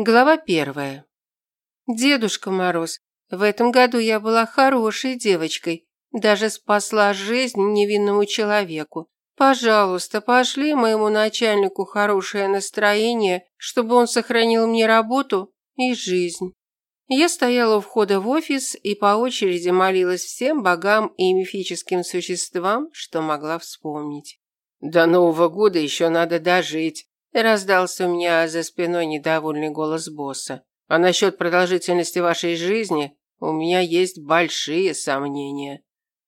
Глава первая. Дедушка Мороз, в этом году я была хорошей девочкой, даже спасла жизнь невинному человеку. Пожалуйста, пошли моему начальнику хорошее настроение, чтобы он сохранил мне работу и жизнь. Я стояла у входа в офис и по очереди молилась всем богам и мифическим существам, что могла вспомнить. До Нового года еще надо дожить, Раздался у меня за спиной недовольный голос босса. А насчет продолжительности вашей жизни у меня есть большие сомнения.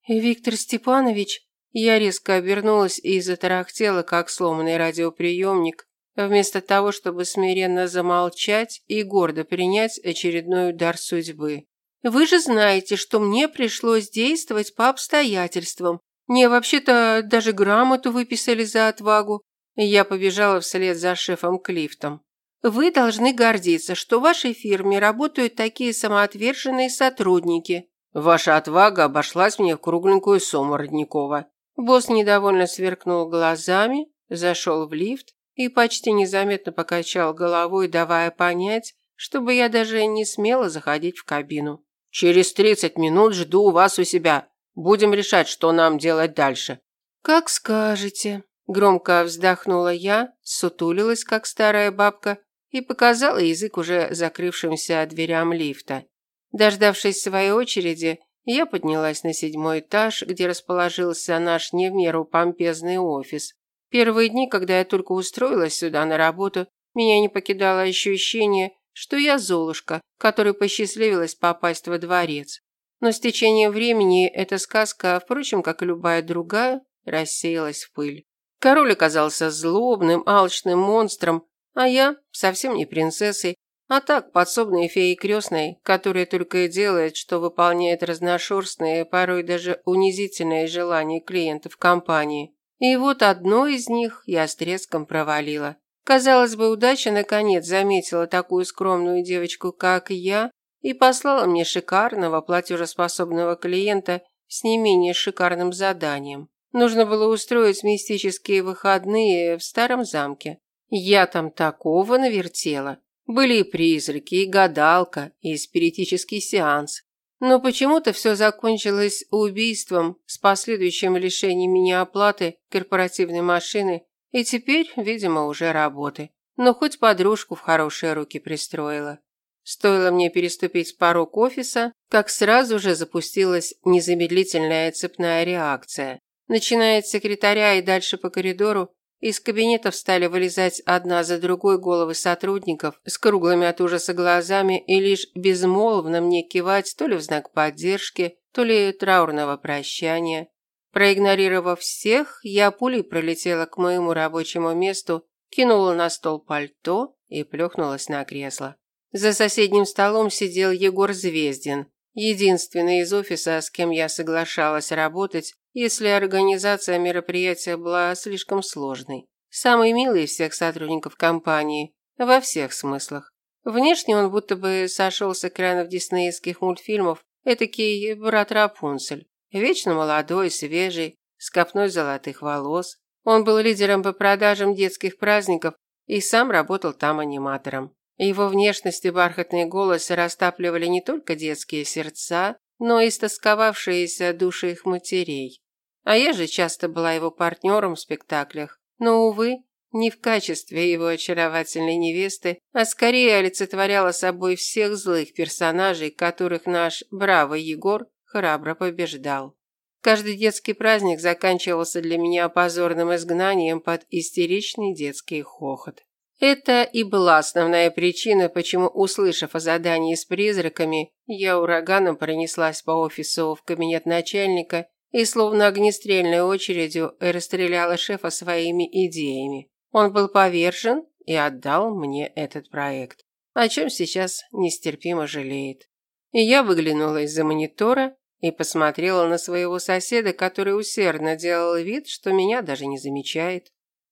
Виктор Степанович, я резко обернулась и затарахтела, как сломанный радиоприемник, вместо того, чтобы смиренно замолчать и гордо принять очередной удар судьбы. Вы же знаете, что мне пришлось действовать по обстоятельствам. Мне вообще-то даже грамоту выписали за отвагу, я побежала вслед за шефом Клифтом. Вы должны гордиться, что в вашей фирме работают такие самоотверженные сотрудники. Ваша отвага обошлась мне в кругленькую сумму, Родникова. Босс недовольно сверкнул глазами, зашел в лифт и почти незаметно покачал головой, давая понять, чтобы я даже не смела заходить в кабину. Через тридцать минут жду вас у себя. Будем решать, что нам делать дальше. Как скажете. Громко вздохнула я, сутулилась, как старая бабка, и показала язык уже закрывшимся дверям лифта. Дождавшись своей очереди, я поднялась на седьмой этаж, где расположился наш не в меру помпезный офис. Первые дни, когда я только устроилась сюда на работу, меня не покидало ощущение, что я Золушка, которой посчастливилось попасть во дворец. Но с течением времени эта сказка, впрочем, как и любая другая, рассеялась в пыль. Король оказался злобным, алчным монстром, а я совсем не принцессой, а так подсобной феей крестной, которая только и делает, что выполняет разношерстные, порой даже унизительные желания клиентов компании. И вот одно из них я с треском провалила. Казалось бы, удача наконец заметила такую скромную девочку, как я, и послала мне шикарного платежеспособного клиента с не менее шикарным заданием. Нужно было устроить мистические выходные в старом замке. Я там такого навертела. Были и призраки, и гадалка, и спиритический сеанс. Но почему-то все закончилось убийством с последующим лишением меня оплаты корпоративной машины и теперь, видимо, уже работы. Но хоть подружку в хорошие руки пристроила. Стоило мне переступить порог офиса, как сразу же запустилась незамедлительная цепная реакция. Начиная от секретаря и дальше по коридору, из кабинетов стали вылезать одна за другой головы сотрудников с круглыми от ужаса глазами и лишь безмолвно мне кивать то ли в знак поддержки, то ли траурного прощания. Проигнорировав всех, я пулей пролетела к моему рабочему месту, кинула на стол пальто и плюхнулась на кресло. За соседним столом сидел Егор Звездин, единственный из офиса, с кем я соглашалась работать если организация мероприятия была слишком сложной. Самый милый из всех сотрудников компании, во всех смыслах. Внешне он будто бы сошел с экранов диснеевских мультфильмов, этакий брат Рапунцель. Вечно молодой, свежий, с копной золотых волос. Он был лидером по продажам детских праздников и сам работал там аниматором. Его внешность и бархатный голос растапливали не только детские сердца, но истосковавшиеся души их матерей. А я же часто была его партнером в спектаклях, но, увы, не в качестве его очаровательной невесты, а скорее олицетворяла собой всех злых персонажей, которых наш бравый Егор храбро побеждал. Каждый детский праздник заканчивался для меня позорным изгнанием под истеричный детский хохот. Это и была основная причина, почему, услышав о задании с призраками, я ураганом пронеслась по офису в кабинет начальника и словно огнестрельной очередью расстреляла шефа своими идеями. Он был повержен и отдал мне этот проект, о чем сейчас нестерпимо жалеет. И я выглянула из-за монитора и посмотрела на своего соседа, который усердно делал вид, что меня даже не замечает.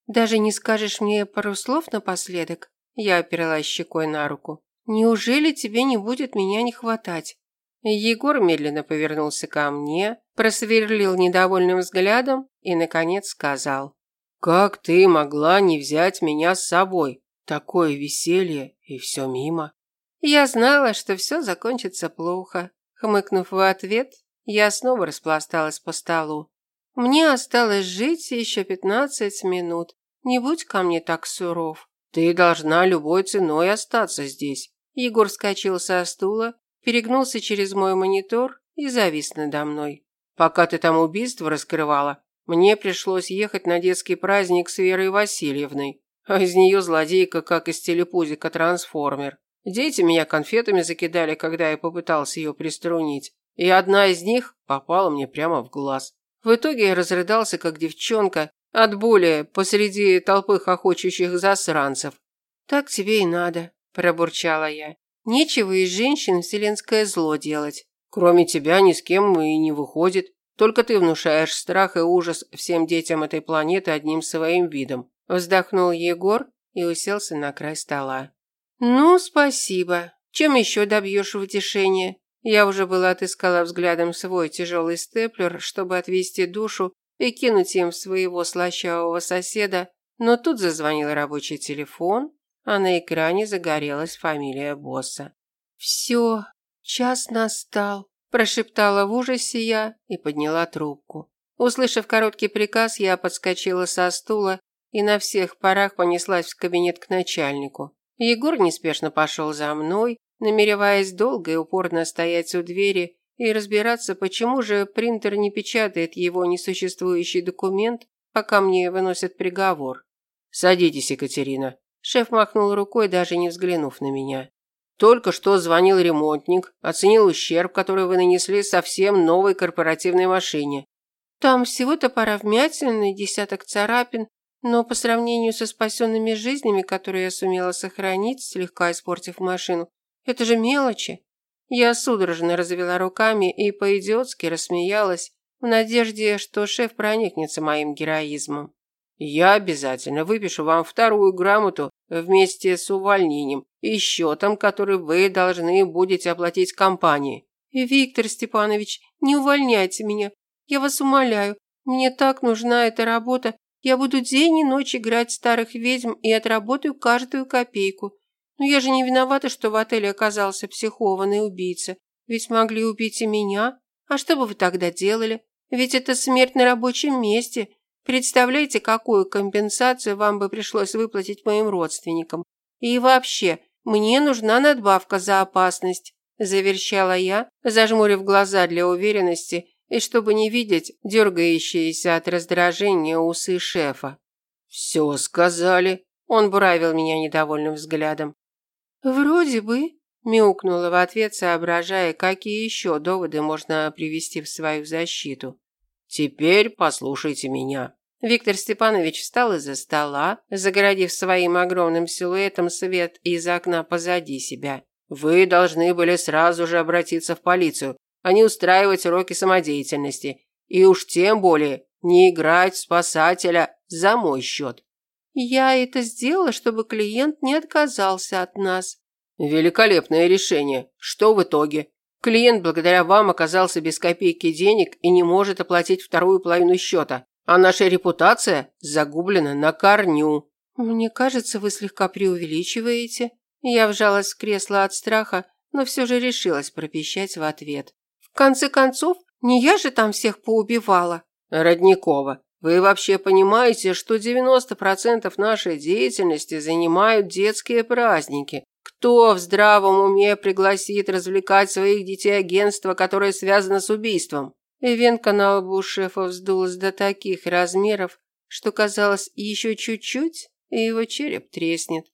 Даже не скажешь мне пару слов напоследок? Я опиралась щекой на руку. Неужели тебе не будет меня не хватать? Егор медленно повернулся ко мне, просверлил недовольным взглядом и наконец сказал: "Как ты могла не взять меня с собой? Такое веселье, и все мимо. Я знала, что все закончится плохо. Хмыкнув в ответ, я снова распласталась по столу. Мне осталось жить еще пятнадцать минут. Не будь ко мне так суров. Ты должна любой ценой остаться здесь. Егор вскочил со стула, перегнулся через мой монитор и завис надо мной. Пока ты там убийство раскрывала, мне пришлось ехать на детский праздник с Верой Васильевной. А из нее злодейка, как из телепузика трансформер. Дети меня конфетами закидали, когда я попытался ее приструнить. И одна из них попала мне прямо в глаз. В итоге я разрыдался, как девчонка, от боли посреди толпы хохочущих засранцев. «Так тебе и надо», – пробурчала я. «Нечего из женщин вселенское зло делать». «Кроме тебя ни с кем и не выходит. Только ты внушаешь страх и ужас всем детям этой планеты одним своим видом». Вздохнул Егор и уселся на край стола. «Ну, спасибо. Чем еще добьешь утешения?» Я уже была отыскала взглядом свой тяжелый степлер, чтобы отвести душу и кинуть им своего слащавого соседа, но тут зазвонил рабочий телефон, а на экране загорелась фамилия босса. «Все, час настал», – прошептала в ужасе я и подняла трубку. Услышав короткий приказ, я подскочила со стула и на всех парах понеслась в кабинет к начальнику. Егор неспешно пошел за мной, намереваясь долго и упорно стоять у двери и разбираться, почему же принтер не печатает его несуществующий документ, пока мне выносят приговор. «Садитесь, Екатерина». Шеф махнул рукой, даже не взглянув на меня. «Только что звонил ремонтник, оценил ущерб, который вы нанесли совсем новой корпоративной машине». «Там всего-то пара вмятин и десяток царапин, но по сравнению со спасенными жизнями, которые я сумела сохранить, слегка испортив машину, это же мелочи. Я судорожно развела руками и по-идиотски рассмеялась в надежде, что шеф проникнется моим героизмом. Я обязательно выпишу вам вторую грамоту вместе с увольнением и счетом, который вы должны будете оплатить компании. Виктор Степанович, не увольняйте меня. Я вас умоляю. Мне так нужна эта работа. Я буду день и ночь играть старых ведьм и отработаю каждую копейку. Но я же не виновата, что в отеле оказался психованный убийца. Ведь могли убить и меня. А что бы вы тогда делали? Ведь это смерть на рабочем месте. Представляете, какую компенсацию вам бы пришлось выплатить моим родственникам? И вообще, мне нужна надбавка за опасность, заверещала я, зажмурив глаза для уверенности и чтобы не видеть дергающиеся от раздражения усы шефа. «Все сказали», – он буравил меня недовольным взглядом. «Вроде бы», – мяукнула в ответ, соображая, какие еще доводы можно привести в свою защиту. «Теперь послушайте меня». Виктор Степанович встал из-за стола, загородив своим огромным силуэтом свет из окна позади себя. «Вы должны были сразу же обратиться в полицию, а не устраивать уроки самодеятельности. И уж тем более не играть в спасателя за мой счет. Я это сделала, чтобы клиент не отказался от нас. Великолепное решение. Что в итоге? Клиент благодаря вам оказался без копейки денег и не может оплатить вторую половину счета. А наша репутация загублена на корню. Мне кажется, вы слегка преувеличиваете. Я вжалась в кресло от страха, но все же решилась пропищать в ответ. В конце концов, не я же там всех поубивала. Родникова, вы вообще понимаете, что 90% нашей деятельности занимают детские праздники? Кто в здравом уме пригласит развлекать своих детей агентство, которое связано с убийством? Венка на лбу шефа вздулась до таких размеров, что казалось, еще чуть-чуть, и его череп треснет.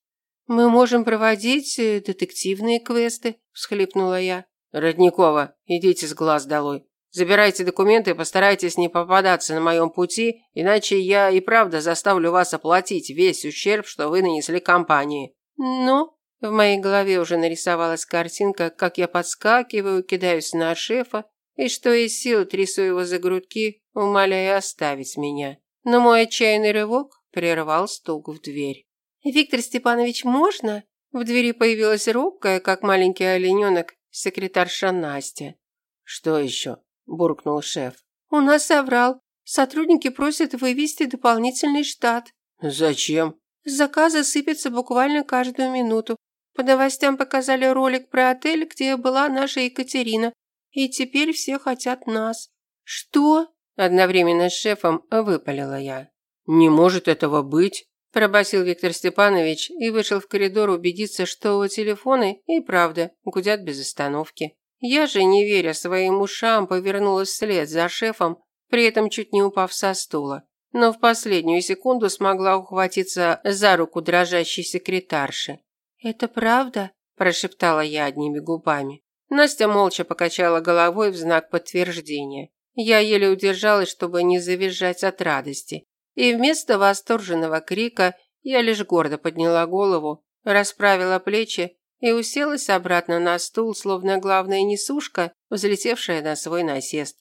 «Мы можем проводить э, детективные квесты», – всхлипнула я. «Родникова, идите с глаз долой. Забирайте документы и постарайтесь не попадаться на моем пути, иначе я и правда заставлю вас оплатить весь ущерб, что вы нанесли компании». «Ну?» В моей голове уже нарисовалась картинка, как я подскакиваю, кидаюсь на шефа и что из сил трясу его за грудки, умоляя оставить меня. Но мой отчаянный рывок прервал стук в дверь. «Виктор Степанович, можно?» В двери появилась робкая, как маленький олененок, секретарша Настя. «Что еще?» – буркнул шеф. «У нас соврал. Сотрудники просят вывести дополнительный штат». «Зачем?» Заказы сыпятся буквально каждую минуту. По новостям показали ролик про отель, где была наша Екатерина. И теперь все хотят нас. Что? Одновременно с шефом выпалила я. Не может этого быть, пробасил Виктор Степанович и вышел в коридор убедиться, что телефоны и правда гудят без остановки. Я же, не веря своим ушам, повернулась вслед за шефом, при этом чуть не упав со стула. Но в последнюю секунду смогла ухватиться за руку дрожащей секретарши. «Это правда?» – прошептала я одними губами. Настя молча покачала головой в знак подтверждения. Я еле удержалась, чтобы не завизжать от радости. И вместо восторженного крика я лишь гордо подняла голову, расправила плечи и уселась обратно на стул, словно главная несушка, взлетевшая на свой насест.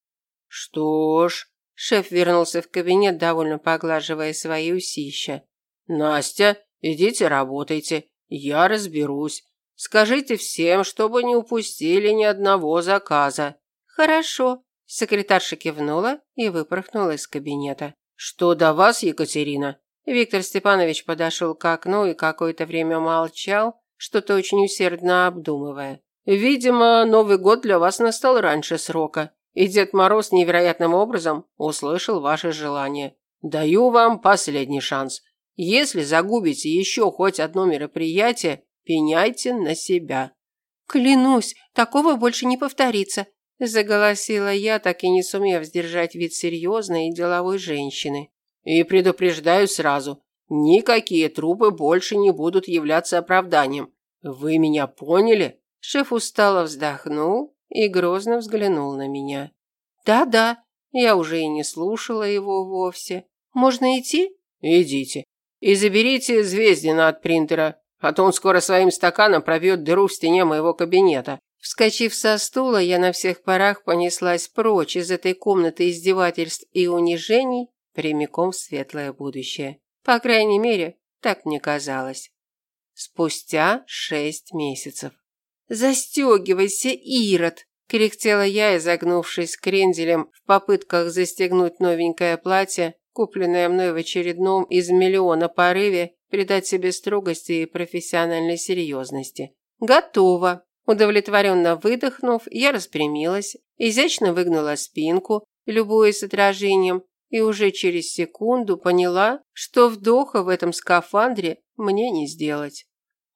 «Что ж...» Шеф вернулся в кабинет, довольно поглаживая свои усища. «Настя, идите работайте. Я разберусь. Скажите всем, чтобы не упустили ни одного заказа». «Хорошо», – секретарша кивнула и выпорхнула из кабинета. «Что до вас, Екатерина?» Виктор Степанович подошел к окну и какое-то время молчал, что-то очень усердно обдумывая. Видимо, Новый год для вас настал раньше срока, и Дед Мороз невероятным образом услышал ваше желание. Даю вам последний шанс. Если загубите еще хоть одно мероприятие, пеняйте на себя. Клянусь, такого больше не повторится, заголосила я, так и не сумев сдержать вид серьезной и деловой женщины. И предупреждаю сразу, никакие трупы больше не будут являться оправданием. Вы меня поняли? Шеф устало вздохнул и грозно взглянул на меня. Да-да, я уже и не слушала его вовсе. Можно идти? Идите. И заберите Звездина от принтера, а то он скоро своим стаканом пробьет дыру в стене моего кабинета. Вскочив со стула, я на всех парах понеслась прочь из этой комнаты издевательств и унижений прямиком в светлое будущее. По крайней мере, так мне казалось. Спустя шесть месяцев. «Застегивайся, Ирод!» – кряхтела я, изогнувшись кренделем в попытках застегнуть новенькое платье, купленное мной в очередном из миллиона порыве придать себе строгости и профессиональной серьезности. «Готово!» Удовлетворенно выдохнув, я распрямилась, изящно выгнула спинку, любуясь отражением, и уже через секунду поняла, что вдоха в этом скафандре мне не сделать.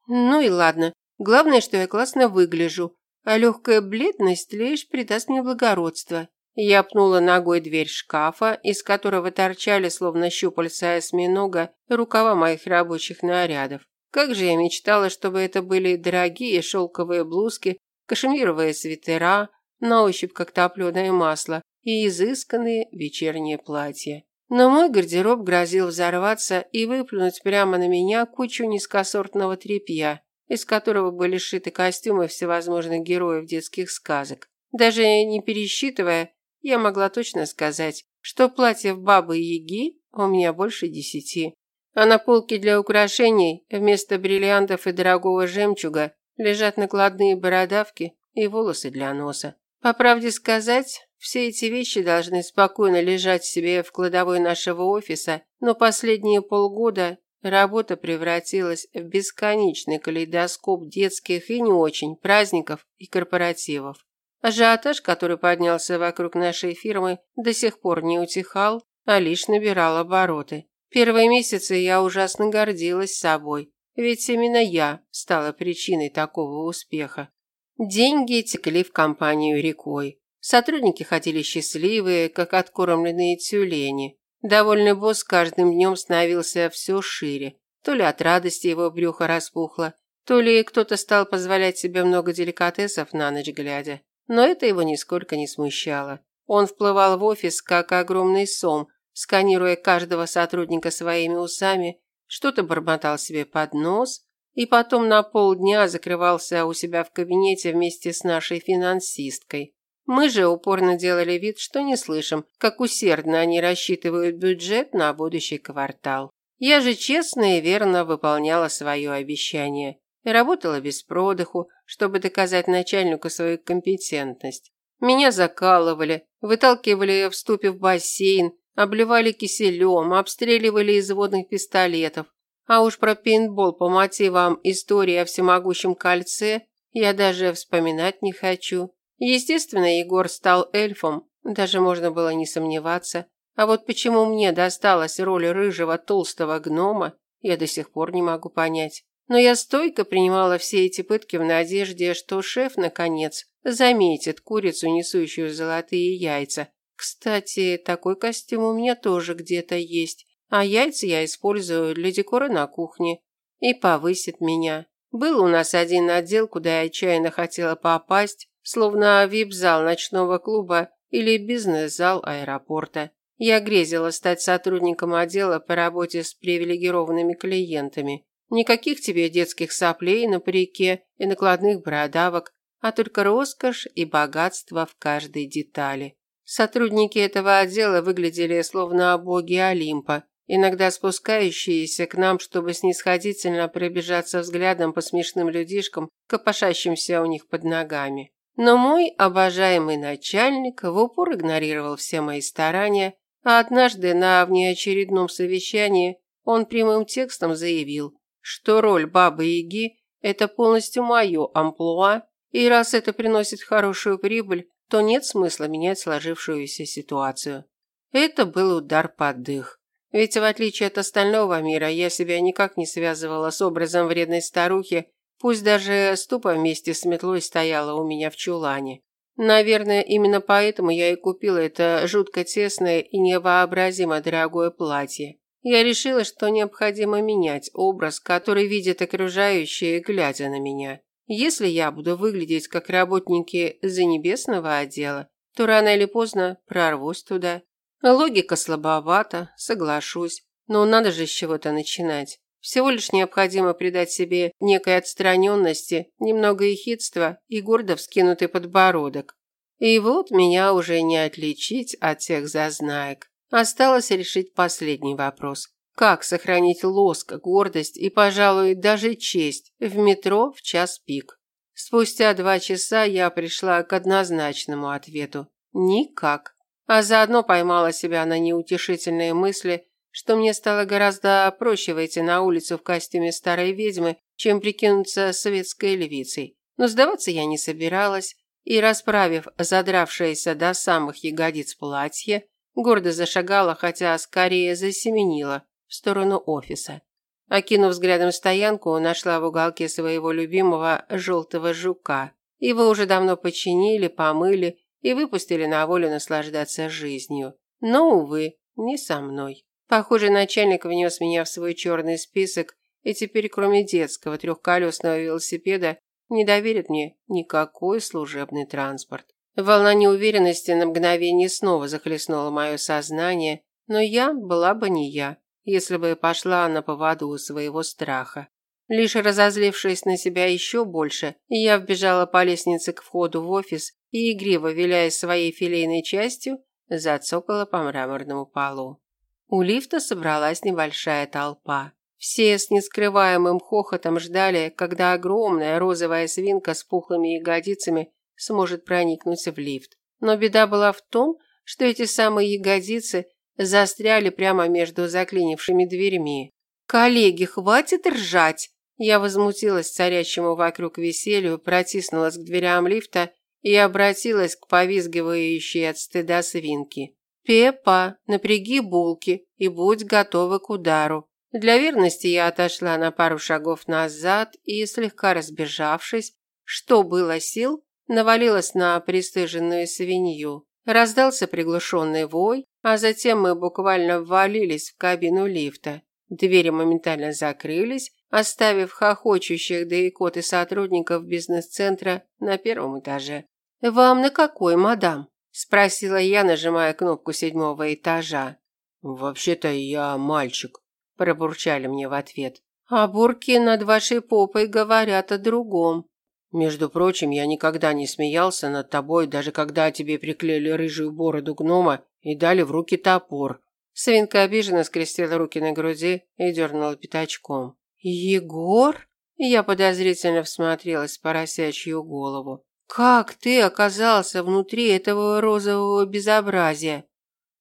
Ну и ладно, главное, что я классно выгляжу, а легкая бледность лишь придаст мне благородство. Я пнула ногой дверь шкафа, из которого торчали, словно щупальца осьминога, рукава моих рабочих нарядов. Как же я мечтала, чтобы это были дорогие шелковые блузки, кашемировые свитера, на ощупь как топленое масло, и изысканные вечерние платья. Но мой гардероб грозил взорваться и выплюнуть прямо на меня кучу низкосортного тряпья, из которого были сшиты костюмы всевозможных героев детских сказок. Даже не пересчитывая, я могла точно сказать, что платьев Бабы-Яги у меня больше десяти. А на полке для украшений вместо бриллиантов и дорогого жемчуга лежат накладные бородавки и волосы для носа. По правде сказать, все эти вещи должны спокойно лежать себе в кладовой нашего офиса, но последние полгода работа превратилась в бесконечный калейдоскоп детских и не очень праздников и корпоративов. Ажиотаж, который поднялся вокруг нашей фирмы, до сих пор не утихал, а лишь набирал обороты. Первые месяцы я ужасно гордилась собой, ведь именно я стала причиной такого успеха. Деньги текли в компанию рекой. Сотрудники ходили счастливые, как откормленные тюлени. Довольный босс каждым днем становился все шире. То ли от радости его брюхо распухло, то ли кто-то стал позволять себе много деликатесов на ночь глядя. Но это его нисколько не смущало. Он вплывал в офис, как огромный сом, сканируя каждого сотрудника своими усами, что-то бормотал себе под нос, и потом на полдня закрывался у себя в кабинете вместе с нашей финансисткой. Мы же упорно делали вид, что не слышим, как усердно они рассчитывают бюджет на будущий квартал. Я же честно и верно выполняла свое обещание. Работала без продыху, чтобы доказать начальнику свою компетентность. Меня закалывали, выталкивали в ступе в бассейн, обливали киселем, обстреливали из водных пистолетов, А уж про пейнтбол по мотивам истории о всемогущем кольце я даже вспоминать не хочу. Естественно, Егор стал эльфом, даже можно было не сомневаться. А вот почему мне досталась роль рыжего толстого гнома, я до сих пор не могу понять. Но я стойко принимала все эти пытки в надежде, что шеф, наконец, заметит курицу, несущую золотые яйца. Кстати, такой костюм у меня тоже где-то есть, а яйца я использую для декора на кухне. И повысит меня. Был у нас один отдел, куда я отчаянно хотела попасть, словно вип-зал ночного клуба или бизнес-зал аэропорта. Я грезила стать сотрудником отдела по работе с привилегированными клиентами. Никаких тебе детских соплей на парике и накладных бородавок, а только роскошь и богатство в каждой детали. Сотрудники этого отдела выглядели словно боги Олимпа, иногда спускающиеся к нам, чтобы снисходительно пробежаться взглядом по смешным людишкам, копошащимся у них под ногами. Но мой обожаемый начальник в упор игнорировал все мои старания, а однажды на внеочередном совещании он прямым текстом заявил, что роль Бабы-Яги – это полностью мое амплуа, и раз это приносит хорошую прибыль, то нет смысла менять сложившуюся ситуацию. Это был удар под дых. Ведь в отличие от остального мира, я себя никак не связывала с образом вредной старухи, пусть даже ступа вместе с метлой стояла у меня в чулане. Наверное, именно поэтому я и купила это жутко тесное и невообразимо дорогое платье. Я решила, что необходимо менять образ, который видят окружающие, глядя на меня. Если я буду выглядеть как работники занебесного отдела, то рано или поздно прорвусь туда. Логика слабовата, соглашусь, но надо же с чего-то начинать. Всего лишь необходимо придать себе некой отстраненности, немного ехидства и гордо вскинутый подбородок. И вот меня уже не отличить от тех зазнаек. Осталось решить последний вопрос. Как сохранить лоск, гордость и, пожалуй, даже честь в метро в час пик? Спустя два часа я пришла к однозначному ответу. Никак. А заодно поймала себя на неутешительные мысли, что мне стало гораздо проще выйти на улицу в костюме старой ведьмы, чем прикинуться светской львицей. Но сдаваться я не собиралась, и, расправив задравшееся до самых ягодиц платье, гордо зашагала, хотя скорее засеменила в сторону офиса. Окинув взглядом стоянку, нашла в уголке своего любимого желтого жука. Его уже давно починили, помыли и выпустили на волю наслаждаться жизнью. Но, увы, не со мной. Похоже, начальник внес меня в свой черный список, и теперь, кроме детского трехколесного велосипеда, не доверит мне никакой служебный транспорт. Волна неуверенности на мгновение снова захлестнула мое сознание, но я была бы не я, если бы пошла на поводу своего страха. Лишь разозлившись на себя еще больше, я вбежала по лестнице к входу в офис и, игриво виляя своей филейной частью, зацокала по мраморному полу. У лифта собралась небольшая толпа. Все с нескрываемым хохотом ждали, когда огромная розовая свинка с пухлыми ягодицами сможет проникнуть в лифт. Но беда была в том, что эти самые ягодицы застряли прямо между заклинившими дверьми. «Коллеги, хватит ржать!» Я возмутилась царящему вокруг веселью, протиснулась к дверям лифта и обратилась к повизгивающей от стыда свинке. «Пеппа, напряги булки и будь готова к удару. Для верности я отошла на пару шагов назад и, слегка разбежавшись, что было сил, навалилась на пристыженную свинью. Раздался приглушенный вой, а затем мы буквально ввалились в кабину лифта. Двери моментально закрылись, оставив хохочущих да икоты сотрудников бизнес-центра на первом этаже. «Вам на какой, мадам?» – спросила я, нажимая кнопку седьмого этажа. «Вообще-то я мальчик», пробурчали мне в ответ. А бурки над вашей попой говорят о другом. Между прочим, я никогда не смеялся над тобой, даже когда тебе приклеили рыжую бороду гнома и дали в руки топор. Свинка обиженно скрестила руки на груди и дернула пятачком. Егор? Я подозрительно всмотрелась в поросячью голову. Как ты оказался внутри этого розового безобразия?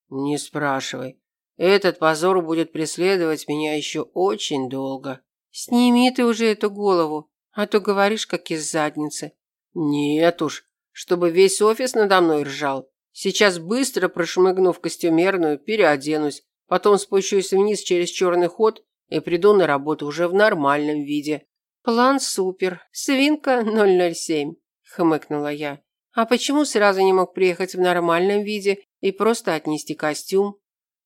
Не спрашивай. Этот позор будет преследовать меня еще очень долго. Сними ты уже эту голову, а то говоришь, как из задницы. Нет уж, чтобы весь офис надо мной ржал. Сейчас быстро прошмыгну в костюмерную, переоденусь, потом спущусь вниз через черный ход и приду на работу уже в нормальном виде. План супер. Свинка 007, хмыкнула я. А почему сразу не мог приехать в нормальном виде и просто отнести костюм?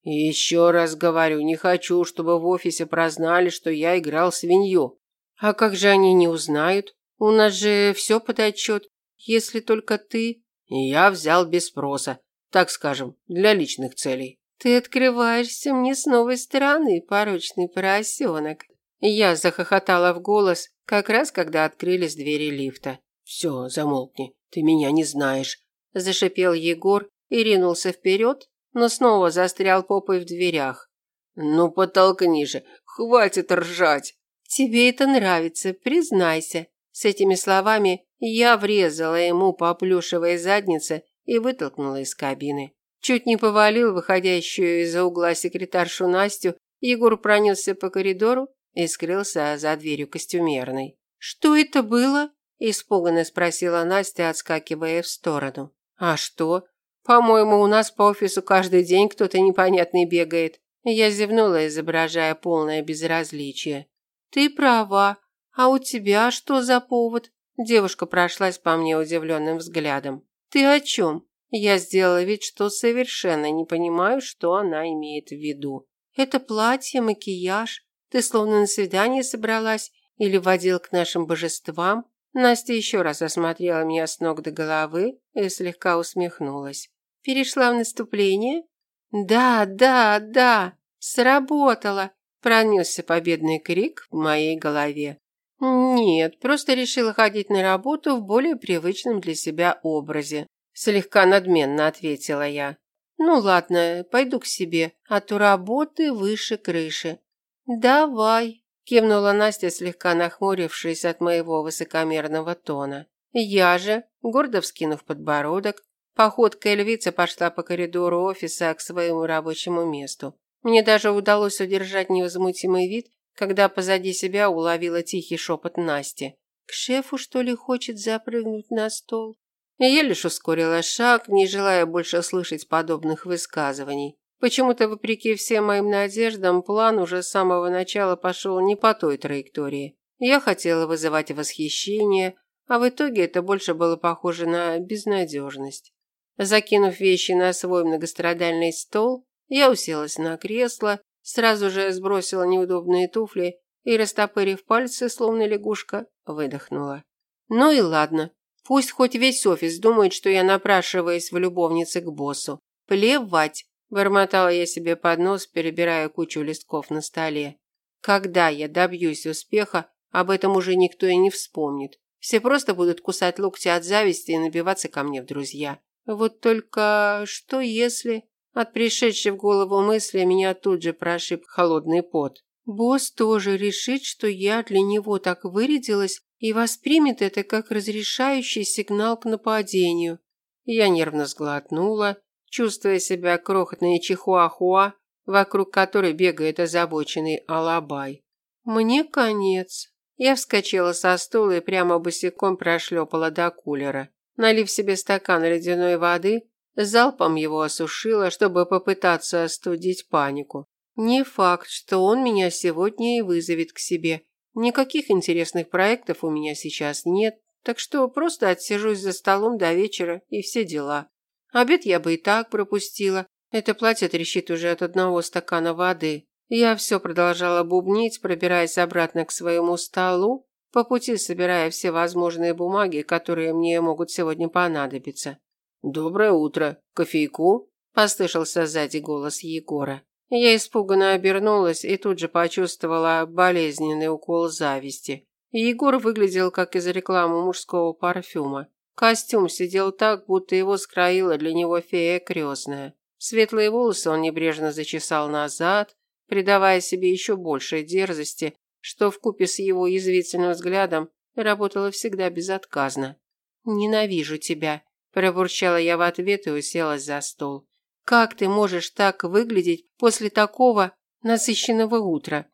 еще раз говорю, не хочу, чтобы в офисе прознали, что я играл свинью. А как же они не узнают? У нас же все под отчет, если только ты... Я взял без спроса, так скажем, для личных целей. Ты открываешься мне с новой стороны, порочный поросенок. Я захохотала в голос, как раз когда открылись двери лифта. Все, замолкни, ты меня не знаешь, зашипел Егор и ринулся вперед, но снова застрял попой в дверях. Ну потолкни же, хватит ржать. Тебе это нравится, признайся. С этими словами я врезала ему по плюшевой заднице и вытолкнула из кабины. Чуть не повалил выходящую из-за угла секретаршу Настю, Егор пронесся по коридору и скрылся за дверью костюмерной. «Что это было?» – испуганно спросила Настя, отскакивая в сторону. «А что? По-моему, у нас по офису каждый день кто-то непонятный бегает». Я зевнула, изображая полное безразличие. «Ты права. А у тебя что за повод?» Девушка прошлась по мне удивленным взглядом. «Ты о чем?» Я сделала вид, что совершенно не понимаю, что она имеет в виду. «Это платье, макияж. Ты словно на свидание собралась или водил к нашим божествам?» Настя еще раз осмотрела меня с ног до головы и слегка усмехнулась. «Перешла в наступление?» «Да, да, да! Сработало!» Пронесся победный крик в моей голове. Нет, просто решила ходить на работу в более привычном для себя образе. Слегка надменно ответила я. Ну ладно, пойду к себе, а то работы выше крыши. Давай, кивнула Настя, слегка нахмурившись от моего высокомерного тона. Я же, гордо вскинув подбородок, походкой львица пошла по коридору офиса к своему рабочему месту. Мне даже удалось удержать невозмутимый вид, когда позади себя уловила тихий шепот Насти. К шефу, что ли, хочет запрыгнуть на стол? Я лишь ускорила шаг, не желая больше слышать подобных высказываний. Почему-то, вопреки всем моим надеждам, план уже с самого начала пошел не по той траектории. Я хотела вызывать восхищение, а в итоге это больше было похоже на безнадежность. Закинув вещи на свой многострадальный стол, я уселась на кресло, сразу же сбросила неудобные туфли и, растопырив пальцы, словно лягушка, выдохнула. Ну и ладно. Пусть хоть весь офис думает, что я напрашиваюсь в любовнице к боссу. Плевать, бормотала я себе под нос, перебирая кучу листков на столе. Когда я добьюсь успеха, об этом уже никто и не вспомнит. Все просто будут кусать локти от зависти и набиваться ко мне в друзья. Вот только что если... От пришедшей в голову мысли меня тут же прошиб холодный пот. Босс тоже решит, что я для него так вырядилась и воспримет это как разрешающий сигнал к нападению. Я нервно сглотнула, чувствуя себя крохотной чихуахуа, вокруг которой бегает озабоченный алабай. Мне конец. Я вскочила со стула и прямо босиком прошлепала до кулера. Налив себе стакан ледяной воды, Залпом его осушила, чтобы попытаться остудить панику. Не факт, что он меня сегодня и вызовет к себе. Никаких интересных проектов у меня сейчас нет, так что просто отсижусь за столом до вечера и все дела. Обед я бы и так пропустила. Это платье трещит уже от одного стакана воды. Я все продолжала бубнить, пробираясь обратно к своему столу, по пути собирая все возможные бумаги, которые мне могут сегодня понадобиться. «Доброе утро. Кофейку?» – послышался сзади голос Егора. Я испуганно обернулась и тут же почувствовала болезненный укол зависти. Егор выглядел как из рекламы мужского парфюма. Костюм сидел так, будто его скроила для него фея крестная. Светлые волосы он небрежно зачесал назад, придавая себе еще большей дерзости, что вкупе с его язвительным взглядом работало всегда безотказно. «Ненавижу тебя», Пробурчала я в ответ и уселась за стол. Как ты можешь так выглядеть после такого насыщенного утра?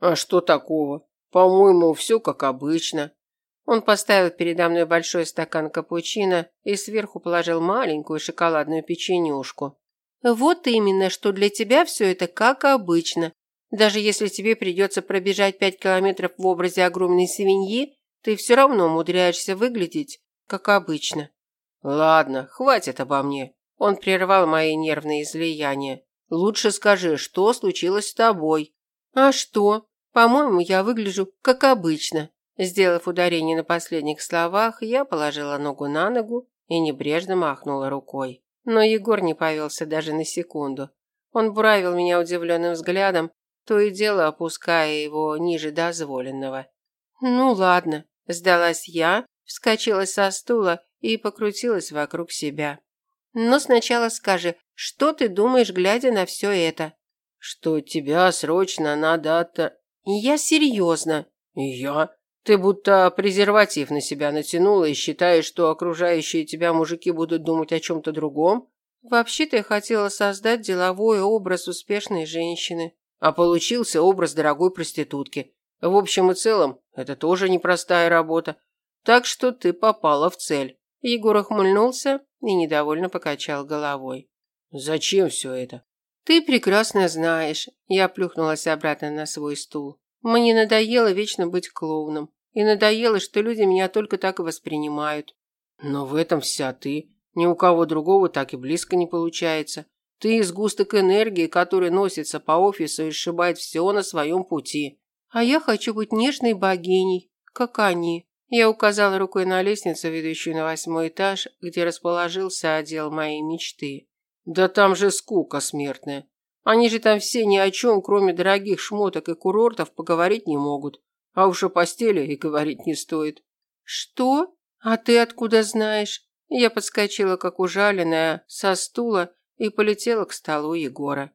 А что такого? По-моему, все как обычно. Он поставил передо мной большой стакан капучино и сверху положил маленькую шоколадную печенюшку. Вот именно, что для тебя все это как обычно. Даже если тебе придется пробежать пять километров в образе огромной свиньи, ты все равно умудряешься выглядеть как обычно. Ладно, хватит обо мне. Он прервал мои нервные излияния. Лучше скажи, что случилось с тобой? А что? По-моему, я выгляжу как обычно. Сделав ударение на последних словах, я положила ногу на ногу и небрежно махнула рукой. Но Егор не повелся даже на секунду. Он буравил меня удивленным взглядом, то и дело опуская его ниже дозволенного. «Ну ладно», – сдалась я, вскочила со стула и покрутилась вокруг себя. «Но сначала скажи, что ты думаешь, глядя на все это?» «Что тебя срочно надо от...» «Я серьезно». «И я?» Ты будто презерватив на себя натянула и считаешь, что окружающие тебя мужики будут думать о чем-то другом? Вообще-то я хотела создать деловой образ успешной женщины. А получился образ дорогой проститутки. В общем и целом, это тоже непростая работа. Так что ты попала в цель. Егор ухмыльнулся и недовольно покачал головой. Зачем все это? Ты прекрасно знаешь. Я плюхнулась обратно на свой стул. Мне надоело вечно быть клоуном. И надоело, что люди меня только так и воспринимают. Но в этом вся ты. Ни у кого другого так и близко не получается. Ты сгусток энергии, который носится по офису и сшибает все на своем пути. А я хочу быть нежной богиней, как они. Я указала рукой на лестницу, ведущую на восьмой этаж, где расположился отдел моей мечты. Да там же скука смертная. Они же там все ни о чем, кроме дорогих шмоток и курортов, поговорить не могут. А уж о постели и говорить не стоит. Что? А ты откуда знаешь? Я подскочила, как ужаленная, со стула и полетела к столу Егора.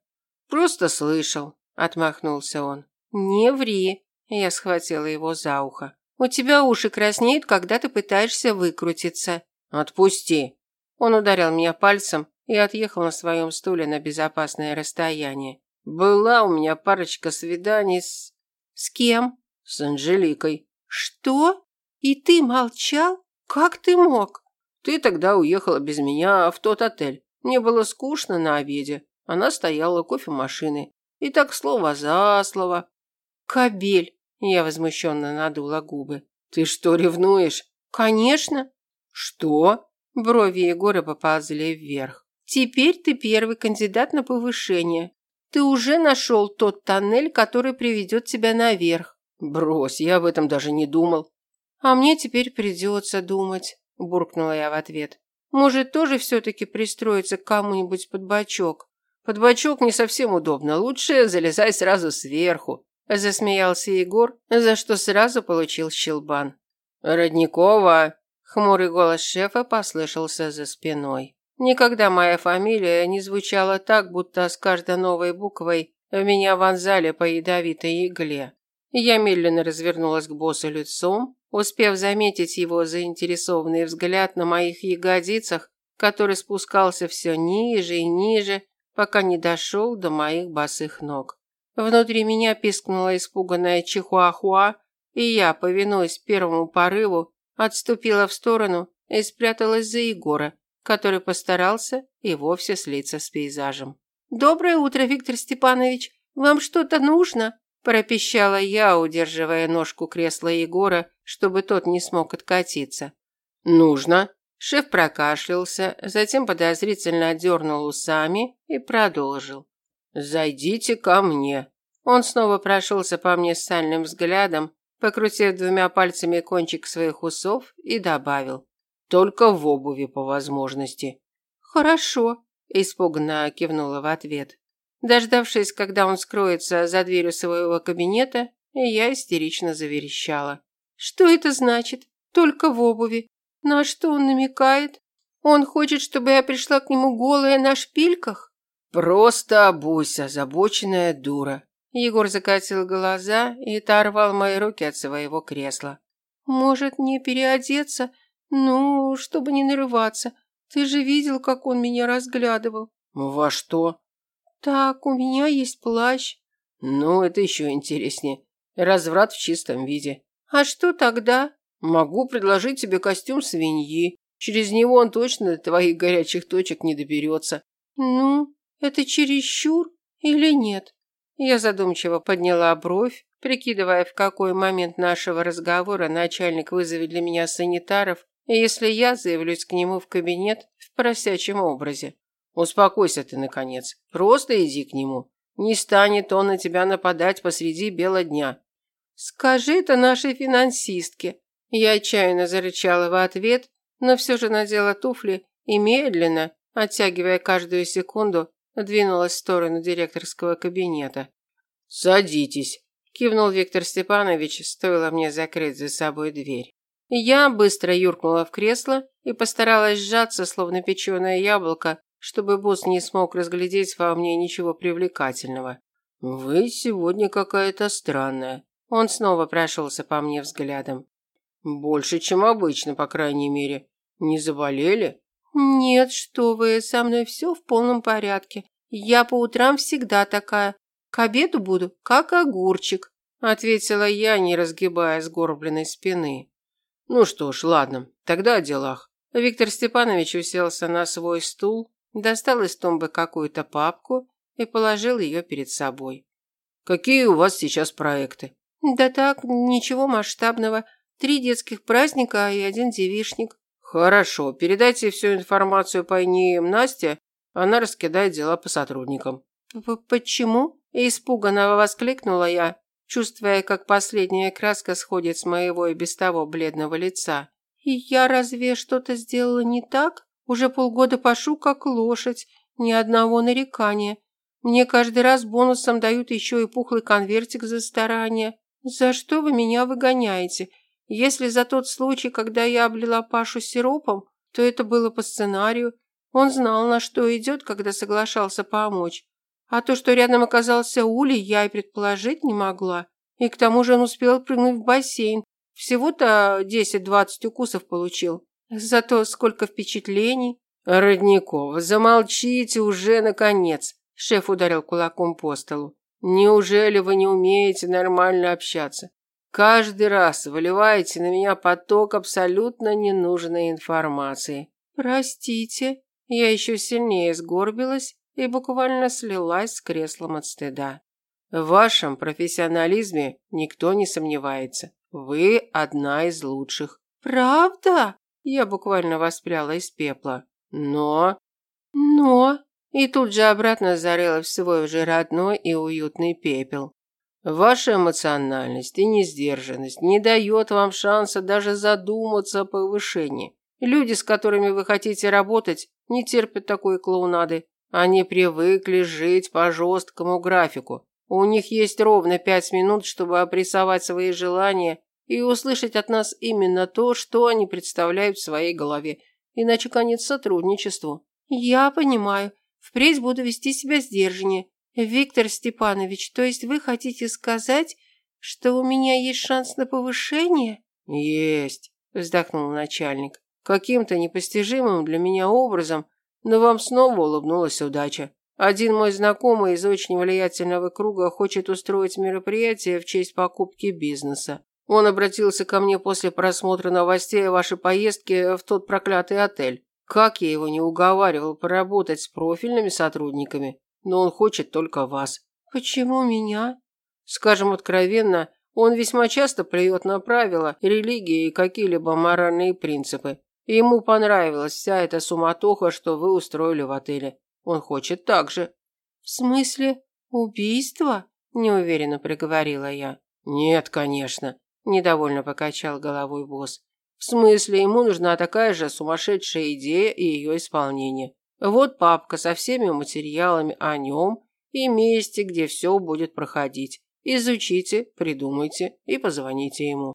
Просто слышал, отмахнулся он. Не ври, я схватила его за ухо. У тебя уши краснеют, когда ты пытаешься выкрутиться. Отпусти. Он ударил меня пальцем, и отъехал на своем стуле на безопасное расстояние. Была у меня парочка свиданий с... С кем? С Анжеликой. Что? И ты молчал? Как ты мог? Ты тогда уехала без меня в тот отель. Мне было скучно на обеде. Она стояла кофемашины. И так слово за слово. Кабель. Я возмущенно надула губы. Ты что, ревнуешь? Конечно. Что? Брови Егора поползли вверх. Теперь ты первый кандидат на повышение. Ты уже нашел тот тоннель, который приведет тебя наверх. Брось, я об этом даже не думал. А мне теперь придется думать, буркнула я в ответ. Может, тоже все-таки пристроиться к кому-нибудь под бочок? Под бочок не совсем удобно. Лучше залезай сразу сверху. Засмеялся Егор, за что сразу получил щелбан. Родникова! Хмурый голос шефа послышался за спиной. Никогда моя фамилия не звучала так, будто с каждой новой буквой в меня вонзали по ядовитой игле. Я медленно развернулась к боссу лицом, успев заметить его заинтересованный взгляд на моих ягодицах, который спускался все ниже и ниже, пока не дошел до моих босых ног. Внутри меня пискнула испуганная чихуахуа, и я, повинуясь первому порыву, отступила в сторону и спряталась за Егора, который постарался и вовсе слиться с пейзажем. «Доброе утро, Виктор Степанович! Вам что-то нужно?» – пропищала я, удерживая ножку кресла Егора, чтобы тот не смог откатиться. «Нужно!» Шеф прокашлялся, затем подозрительно дернул усами и продолжил. «Зайдите ко мне». Он снова прошелся по мне с сальным взглядом, покрутив двумя пальцами кончик своих усов и добавил. Только в обуви по возможности. Хорошо, испуганно кивнула в ответ. Дождавшись, когда он скроется за дверью своего кабинета, я истерично заверещала. Что это значит? Только в обуви. На что он намекает? Он хочет, чтобы я пришла к нему голая на шпильках? Просто обуйся, озабоченная дура. Егор закатил глаза и оторвал мои руки от своего кресла. Может, не переодеться? Ну, чтобы не нарываться. Ты же видел, как он меня разглядывал. Во что? Так, у меня есть плащ. Ну, это еще интереснее. Разврат в чистом виде. А что тогда? Могу предложить тебе костюм свиньи. Через него он точно до твоих горячих точек не доберется. Ну, это чересчур или нет? Я задумчиво подняла бровь, прикидывая, в какой момент нашего разговора начальник вызовет для меня санитаров, если я заявлюсь к нему в кабинет в просячем образе. Успокойся ты, наконец. Просто иди к нему. Не станет он на тебя нападать посреди бела дня. Скажи это нашей финансистке. Я отчаянно зарычала в ответ, но все же надела туфли и медленно, оттягивая каждую секунду, двинулась в сторону директорского кабинета. «Садитесь», – кивнул Виктор Степанович, стоило мне закрыть за собой дверь. Я быстро юркнула в кресло и постаралась сжаться, словно печеное яблоко, чтобы босс не смог разглядеть во мне ничего привлекательного. «Вы сегодня какая-то странная». Он снова прошелся по мне взглядом. «Больше, чем обычно, по крайней мере. Не заболели?» «Нет, что вы, со мной все в полном порядке. Я по утрам всегда такая. К обеду буду, как огурчик», ответила я, не разгибая сгорбленной спины. «Ну что ж, ладно, тогда о делах». Виктор Степанович уселся на свой стул, достал из тумбы какую-то папку и положил ее перед собой. «Какие у вас сейчас проекты?» «Да так, ничего масштабного. Три детских праздника и один девишник». «Хорошо, передайте всю информацию по ним Насте, она раскидает дела по сотрудникам». П «Почему?» – испуганно воскликнула я, чувствуя, как последняя краска сходит с моего и без того бледного лица. «И я разве что-то сделала не так? Уже полгода пашу как лошадь, ни одного нарекания. Мне каждый раз бонусом дают еще и пухлый конвертик за старание. За что вы меня выгоняете? Если за тот случай, когда я облила Пашу сиропом, то это было по сценарию. Он знал, на что идет, когда соглашался помочь. А то, что рядом оказался Ули, я и предположить не могла. И к тому же он успел прыгнуть в бассейн. Всего-то 10-20 укусов получил. Зато сколько впечатлений. Родников, замолчите уже, наконец. Шеф ударил кулаком по столу. Неужели вы не умеете нормально общаться? Каждый раз выливаете на меня поток абсолютно ненужной информации. Простите, я еще сильнее сгорбилась и буквально слилась с креслом от стыда. В вашем профессионализме никто не сомневается. Вы одна из лучших. Правда? Я буквально воспряла из пепла. Но... Но... И тут же обратно зарыла в свой уже родной и уютный пепел. Ваша эмоциональность и несдержанность не дает вам шанса даже задуматься о повышении. Люди, с которыми вы хотите работать, не терпят такой клоунады. Они привыкли жить по жесткому графику. У них есть ровно пять минут, чтобы опрессовать свои желания и услышать от нас именно то, что они представляют в своей голове. Иначе конец сотрудничеству. Я понимаю. Впредь буду вести себя сдержаннее. Виктор Степанович, то есть вы хотите сказать, что у меня есть шанс на повышение? Есть, вздохнул начальник. Каким-то непостижимым для меня образом, но вам снова улыбнулась удача. Один мой знакомый из очень влиятельного круга хочет устроить мероприятие в честь покупки бизнеса. Он обратился ко мне после просмотра новостей о вашей поездке в тот проклятый отель. Как я его не уговаривал поработать с профильными сотрудниками, но он хочет только вас. Почему меня? Скажем откровенно, он весьма часто плюет на правила, религии и какие-либо моральные принципы. Ему понравилась вся эта суматоха, что вы устроили в отеле. Он хочет так же. В смысле убийства? неуверенно проговорила я. Нет, конечно, недовольно покачал головой босс. В смысле, ему нужна такая же сумасшедшая идея и ее исполнение. Вот папка со всеми материалами о нем и месте, где все будет проходить. Изучите, придумайте и позвоните ему.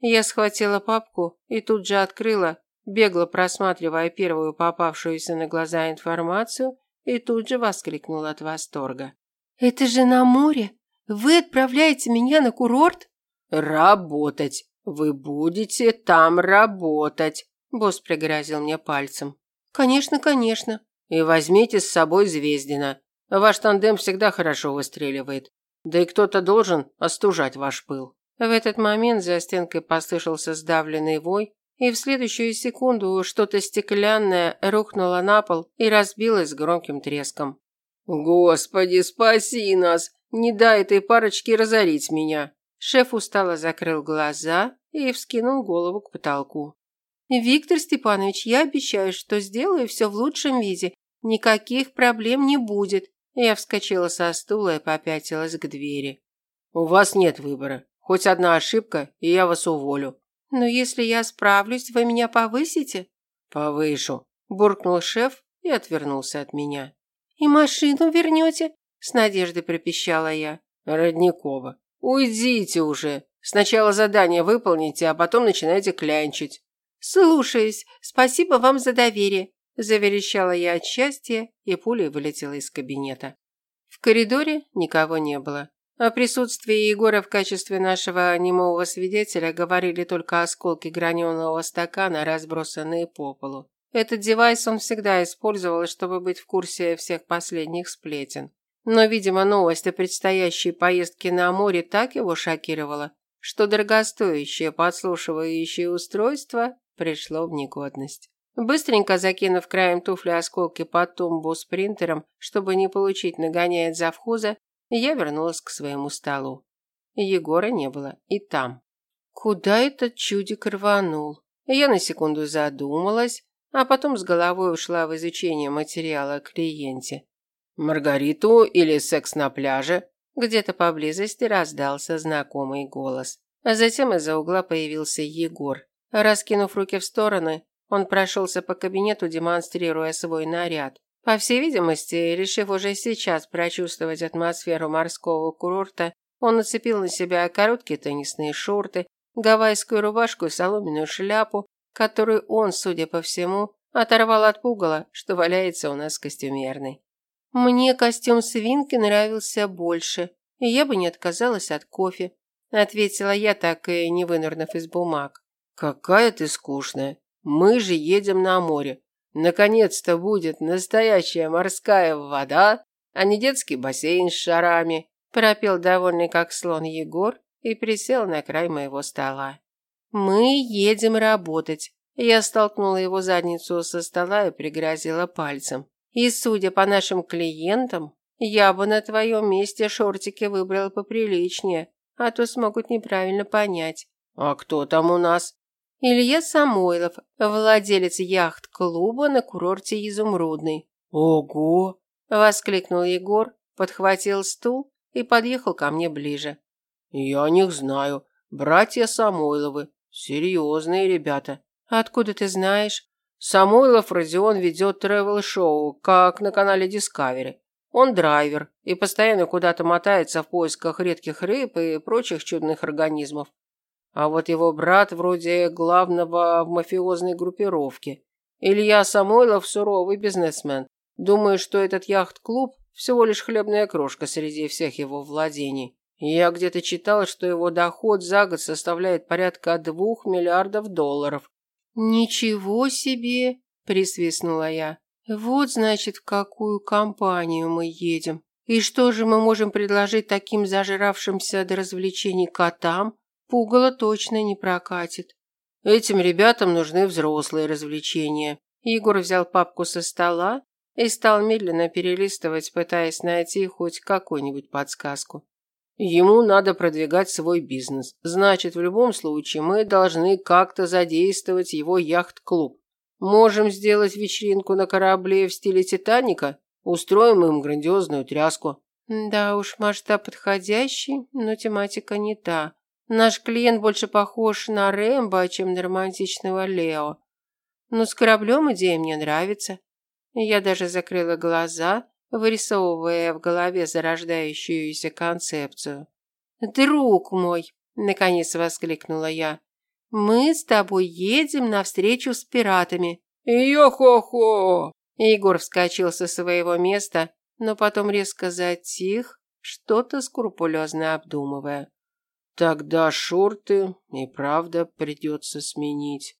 Я схватила папку и тут же открыла, бегло просматривая первую попавшуюся на глаза информацию, и тут же воскликнула от восторга. «Это же на море! Вы отправляете меня на курорт?» «Работать! Вы будете там работать!» Босс пригрозил мне пальцем. «Конечно, конечно. И возьмите с собой Звездина. Ваш тандем всегда хорошо выстреливает. Да и кто-то должен остужать ваш пыл. В этот момент за стенкой послышался сдавленный вой, и в следующую секунду что-то стеклянное рухнуло на пол и разбилось с громким треском. «Господи, спаси нас! Не дай этой парочке разорить меня!» Шеф устало закрыл глаза и вскинул голову к потолку. «Виктор Степанович, я обещаю, что сделаю все в лучшем виде. Никаких проблем не будет». Я вскочила со стула и попятилась к двери. «У вас нет выбора. Хоть одна ошибка, и я вас уволю». «Но если я справлюсь, вы меня повысите?» «Повышу», – буркнул шеф и отвернулся от меня. «И машину вернете?» – с надеждой пропищала я. «Родникова, уйдите уже. Сначала задание выполните, а потом начинайте клянчить». «Слушаюсь. Спасибо вам за доверие», – заверещала я от счастья, и пулей вылетела из кабинета. В коридоре никого не было. О присутствии Егора в качестве нашего немого свидетеля говорили только осколки граненого стакана, разбросанные по полу. Этот девайс он всегда использовал, чтобы быть в курсе всех последних сплетен. Но, видимо, новость о предстоящей поездке на море так его шокировала, что дорогостоящее подслушивающее устройство пришло в негодность. Быстренько закинув краем туфли осколки под тумбу с принтером, чтобы не получить нагоняя от завхоза, я вернулась к своему столу. Егора не было и там. Куда этот чудик рванул? Я на секунду задумалась, а потом с головой ушла в изучение материала о клиенте. «Маргариту или секс на пляже?» Где-то поблизости раздался знакомый голос. А затем из-за угла появился Егор. Раскинув руки в стороны, он прошелся по кабинету, демонстрируя свой наряд. По всей видимости, решив уже сейчас прочувствовать атмосферу морского курорта, он нацепил на себя короткие теннисные шорты, гавайскую рубашку и соломенную шляпу, которую он, судя по всему, оторвал от пугала, что валяется у нас в костюмерной. Мне костюм свинки нравился больше, и я бы не отказалась от кофе, ответила я, так и не вынырнув из бумаг. Какая ты скучная. Мы же едем на море. Наконец-то будет настоящая морская вода, а не детский бассейн с шарами, пропел довольный как слон Егор и присел на край моего стола. Мы едем работать. Я столкнула его задницу со стола и пригрозила пальцем. И судя по нашим клиентам, я бы на твоем месте шортики выбрала поприличнее, а то смогут неправильно понять. А кто там у нас? Илья Самойлов, владелец яхт-клуба на курорте Изумрудный. Ого! воскликнул Егор, подхватил стул и подъехал ко мне ближе. Я о них знаю. Братья Самойловы. Серьезные ребята. Откуда ты знаешь? Самойлов Родион ведет тревел-шоу, как на канале Discovery. Он драйвер и постоянно куда-то мотается в поисках редких рыб и прочих чудных организмов. А вот его брат вроде главного в мафиозной группировке. Илья Самойлов суровый бизнесмен. Думаю, что этот яхт-клуб всего лишь хлебная крошка среди всех его владений. Я где-то читал, что его доход за год составляет порядка двух миллиардов долларов. Ничего себе, присвистнула я. Вот значит, в какую компанию мы едем. И что же мы можем предложить таким зажиравшимся до развлечений котам? Пугало точно не прокатит. Этим ребятам нужны взрослые развлечения. Егор взял папку со стола и стал медленно перелистывать, пытаясь найти хоть какую-нибудь подсказку. Ему надо продвигать свой бизнес. Значит, в любом случае мы должны как-то задействовать его яхт-клуб. Можем сделать вечеринку на корабле в стиле Титаника, устроим им грандиозную тряску. Да уж, масштаб подходящий, но тематика не та. Наш клиент больше похож на Рэмбо, чем на романтичного Лео. Но с кораблем идея мне нравится. Я даже закрыла глаза, вырисовывая в голове зарождающуюся концепцию. «Друг мой!» – наконец воскликнула я. «Мы с тобой едем навстречу с пиратами». «Йо-хо-хо!» Егор вскочил со своего места, но потом резко затих, что-то скрупулезно обдумывая. Тогда шорты и правда придется сменить.